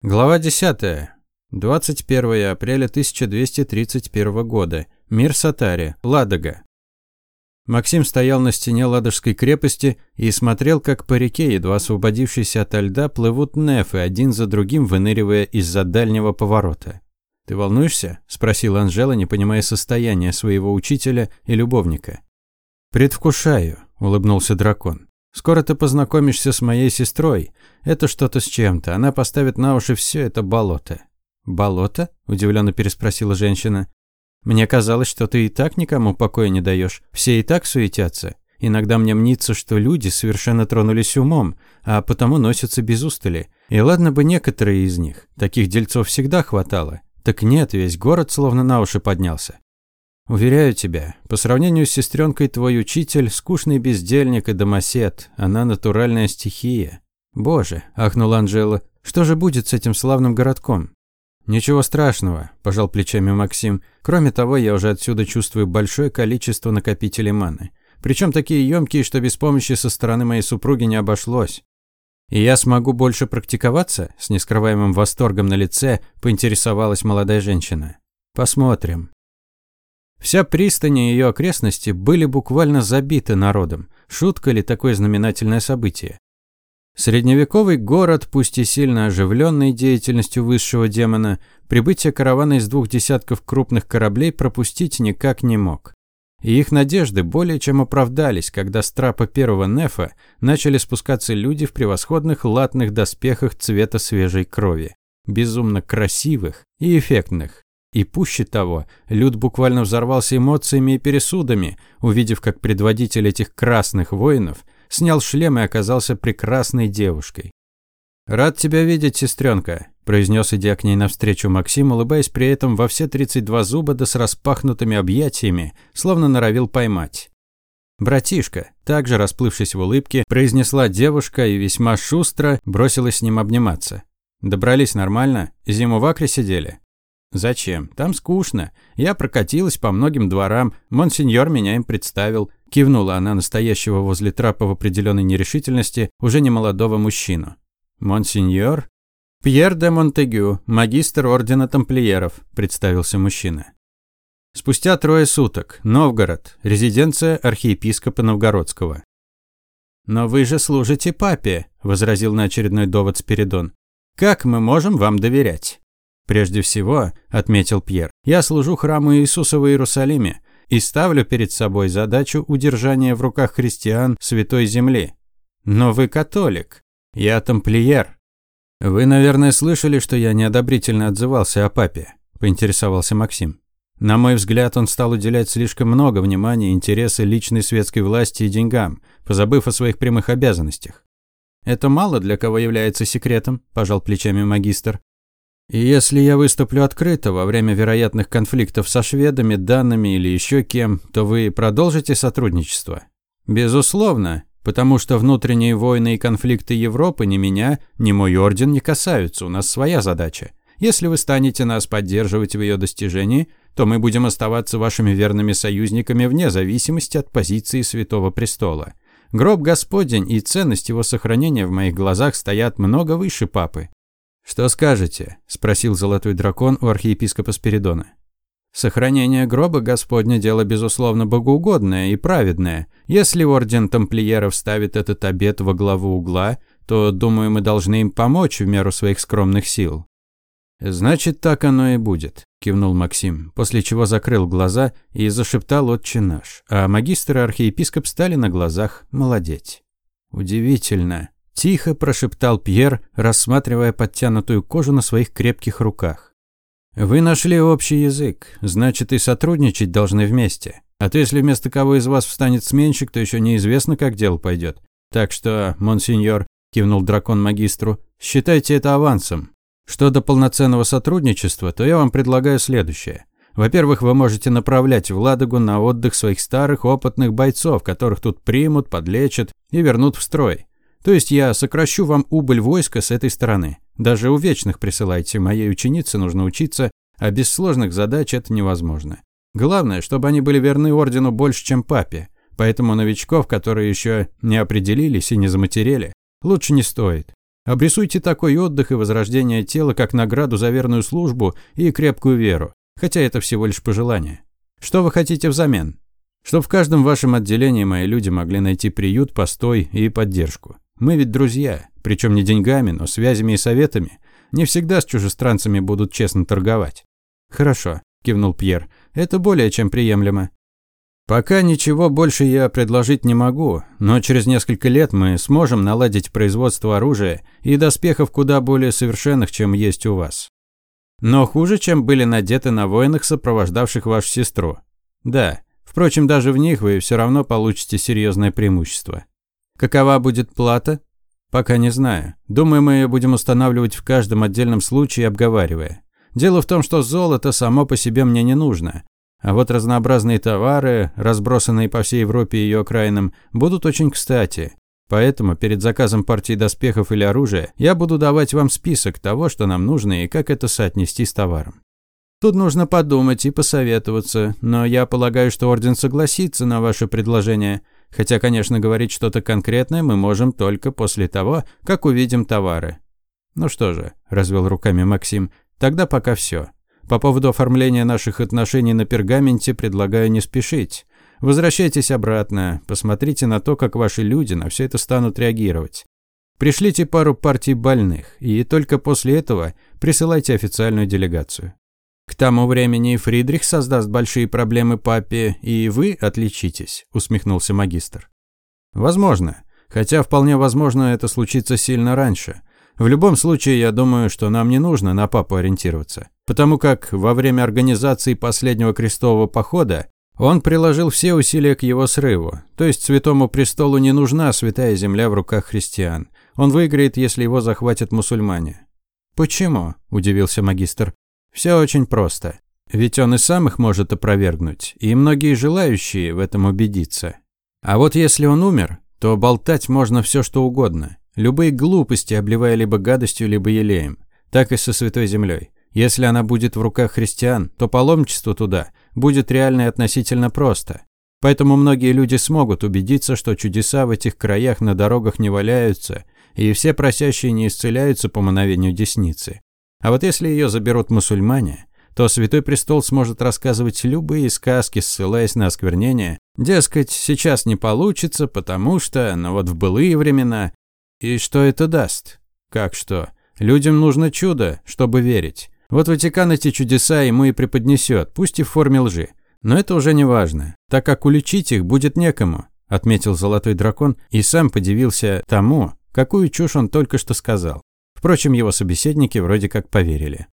Глава 10. 21 апреля 1231 года. Мир Сатари. Ладога. Максим стоял на стене Ладожской крепости и смотрел, как по реке, едва освободившейся от льда, плывут нефы, один за другим выныривая из-за дальнего поворота. «Ты волнуешься?» – спросил Анжела, не понимая состояния своего учителя и любовника. «Предвкушаю», – улыбнулся дракон. Скоро ты познакомишься с моей сестрой. Это что-то с чем-то. Она поставит на уши все это болото». «Болото?» – удивленно переспросила женщина. «Мне казалось, что ты и так никому покоя не даешь. Все и так суетятся. Иногда мне мнится, что люди совершенно тронулись умом, а потому носятся без устали. И ладно бы некоторые из них. Таких дельцов всегда хватало. Так нет, весь город словно на уши поднялся. Уверяю тебя, по сравнению с сестренкой твой учитель – скучный бездельник и домосед, она натуральная стихия. Боже, ахнула Анжела, что же будет с этим славным городком? Ничего страшного, пожал плечами Максим. Кроме того, я уже отсюда чувствую большое количество накопителей маны. Причем такие емкие, что без помощи со стороны моей супруги не обошлось. «И я смогу больше практиковаться?» – с нескрываемым восторгом на лице поинтересовалась молодая женщина. «Посмотрим». Вся пристань и ее окрестности были буквально забиты народом. Шутка ли такое знаменательное событие? Средневековый город, пусть и сильно оживленный деятельностью высшего демона, прибытие каравана из двух десятков крупных кораблей пропустить никак не мог. И их надежды более чем оправдались, когда с трапа первого нефа начали спускаться люди в превосходных латных доспехах цвета свежей крови. Безумно красивых и эффектных. И пуще того, Люд буквально взорвался эмоциями и пересудами, увидев, как предводитель этих красных воинов снял шлем и оказался прекрасной девушкой. «Рад тебя видеть, сестренка», – произнес, идя к ней навстречу Максим, улыбаясь при этом во все 32 зуба да с распахнутыми объятиями, словно норовил поймать. «Братишка», также расплывшись в улыбке, произнесла девушка и весьма шустро бросилась с ним обниматься. «Добрались нормально? Зиму в Акре сидели?» «Зачем? Там скучно. Я прокатилась по многим дворам, монсеньор меня им представил». Кивнула она настоящего возле трапа в определенной нерешительности уже немолодого мужчину. «Монсеньор?» «Пьер де Монтегю, магистр ордена тамплиеров», – представился мужчина. Спустя трое суток. Новгород. Резиденция архиепископа Новгородского. «Но вы же служите папе», – возразил на очередной довод Спиридон. «Как мы можем вам доверять?» «Прежде всего», – отметил Пьер, – «я служу храму Иисуса в Иерусалиме и ставлю перед собой задачу удержания в руках христиан Святой Земли. Но вы католик. Я тамплиер». «Вы, наверное, слышали, что я неодобрительно отзывался о папе», – поинтересовался Максим. На мой взгляд, он стал уделять слишком много внимания интересы личной светской власти и деньгам, позабыв о своих прямых обязанностях. «Это мало для кого является секретом», – пожал плечами магистр. И если я выступлю открыто во время вероятных конфликтов со шведами, данными или еще кем, то вы продолжите сотрудничество? Безусловно, потому что внутренние войны и конфликты Европы ни меня, ни мой орден не касаются, у нас своя задача. Если вы станете нас поддерживать в ее достижении, то мы будем оставаться вашими верными союзниками вне зависимости от позиции Святого Престола. Гроб Господень и ценность его сохранения в моих глазах стоят много выше папы. «Что скажете?» – спросил золотой дракон у архиепископа Спиридона. «Сохранение гроба Господня – дело, безусловно, богоугодное и праведное. Если орден тамплиеров ставит этот обет во главу угла, то, думаю, мы должны им помочь в меру своих скромных сил». «Значит, так оно и будет», – кивнул Максим, после чего закрыл глаза и зашептал «Отче наш», а магистр и архиепископ стали на глазах молодеть. «Удивительно», Тихо прошептал Пьер, рассматривая подтянутую кожу на своих крепких руках. «Вы нашли общий язык, значит и сотрудничать должны вместе. А то если вместо кого из вас встанет сменщик, то еще неизвестно, как дело пойдет. Так что, монсеньор, кивнул дракон магистру, считайте это авансом. Что до полноценного сотрудничества, то я вам предлагаю следующее. Во-первых, вы можете направлять в Ладогу на отдых своих старых опытных бойцов, которых тут примут, подлечат и вернут в строй. То есть я сокращу вам убыль войска с этой стороны. Даже у вечных присылайте, моей ученице нужно учиться, а без сложных задач это невозможно. Главное, чтобы они были верны ордену больше, чем папе. Поэтому новичков, которые еще не определились и не заматерели, лучше не стоит. Обрисуйте такой отдых и возрождение тела как награду за верную службу и крепкую веру, хотя это всего лишь пожелание. Что вы хотите взамен? Чтоб в каждом вашем отделении мои люди могли найти приют, постой и поддержку. Мы ведь друзья, причем не деньгами, но связями и советами. Не всегда с чужестранцами будут честно торговать. Хорошо, кивнул Пьер. Это более чем приемлемо. Пока ничего больше я предложить не могу, но через несколько лет мы сможем наладить производство оружия и доспехов куда более совершенных, чем есть у вас. Но хуже, чем были надеты на воинах, сопровождавших вашу сестру. Да, впрочем, даже в них вы все равно получите серьезное преимущество. Какова будет плата? Пока не знаю. Думаю, мы ее будем устанавливать в каждом отдельном случае, обговаривая. Дело в том, что золото само по себе мне не нужно, а вот разнообразные товары, разбросанные по всей Европе и ее окраинам, будут очень кстати. Поэтому перед заказом партии доспехов или оружия я буду давать вам список того, что нам нужно и как это соотнести с товаром. Тут нужно подумать и посоветоваться, но я полагаю, что Орден согласится на ваше предложение. Хотя, конечно, говорить что-то конкретное мы можем только после того, как увидим товары. Ну что же, развел руками Максим, тогда пока все. По поводу оформления наших отношений на пергаменте предлагаю не спешить. Возвращайтесь обратно, посмотрите на то, как ваши люди на все это станут реагировать. Пришлите пару партий больных, и только после этого присылайте официальную делегацию. Тому времени Фридрих создаст большие проблемы папе, и вы отличитесь, усмехнулся магистр. Возможно, хотя вполне возможно это случится сильно раньше. В любом случае, я думаю, что нам не нужно на папу ориентироваться, потому как во время организации последнего крестового похода он приложил все усилия к его срыву. То есть Святому престолу не нужна святая земля в руках христиан. Он выиграет, если его захватят мусульмане. Почему? удивился магистр. Все очень просто. Ведь он и сам их может опровергнуть, и многие желающие в этом убедиться. А вот если он умер, то болтать можно все что угодно. Любые глупости, обливая либо гадостью, либо елеем. Так и со Святой Землей. Если она будет в руках христиан, то паломничество туда будет реально и относительно просто. Поэтому многие люди смогут убедиться, что чудеса в этих краях на дорогах не валяются, и все просящие не исцеляются по мановению десницы. А вот если ее заберут мусульмане, то Святой Престол сможет рассказывать любые сказки, ссылаясь на осквернение. Дескать, сейчас не получится, потому что, но вот в былые времена и что это даст? Как что? Людям нужно чудо, чтобы верить. Вот Ватикан эти чудеса ему и преподнесет, пусть и в форме лжи. Но это уже не важно, так как уличить их будет некому, отметил Золотой Дракон и сам подивился тому, какую чушь он только что сказал. Впрочем, его собеседники вроде как поверили.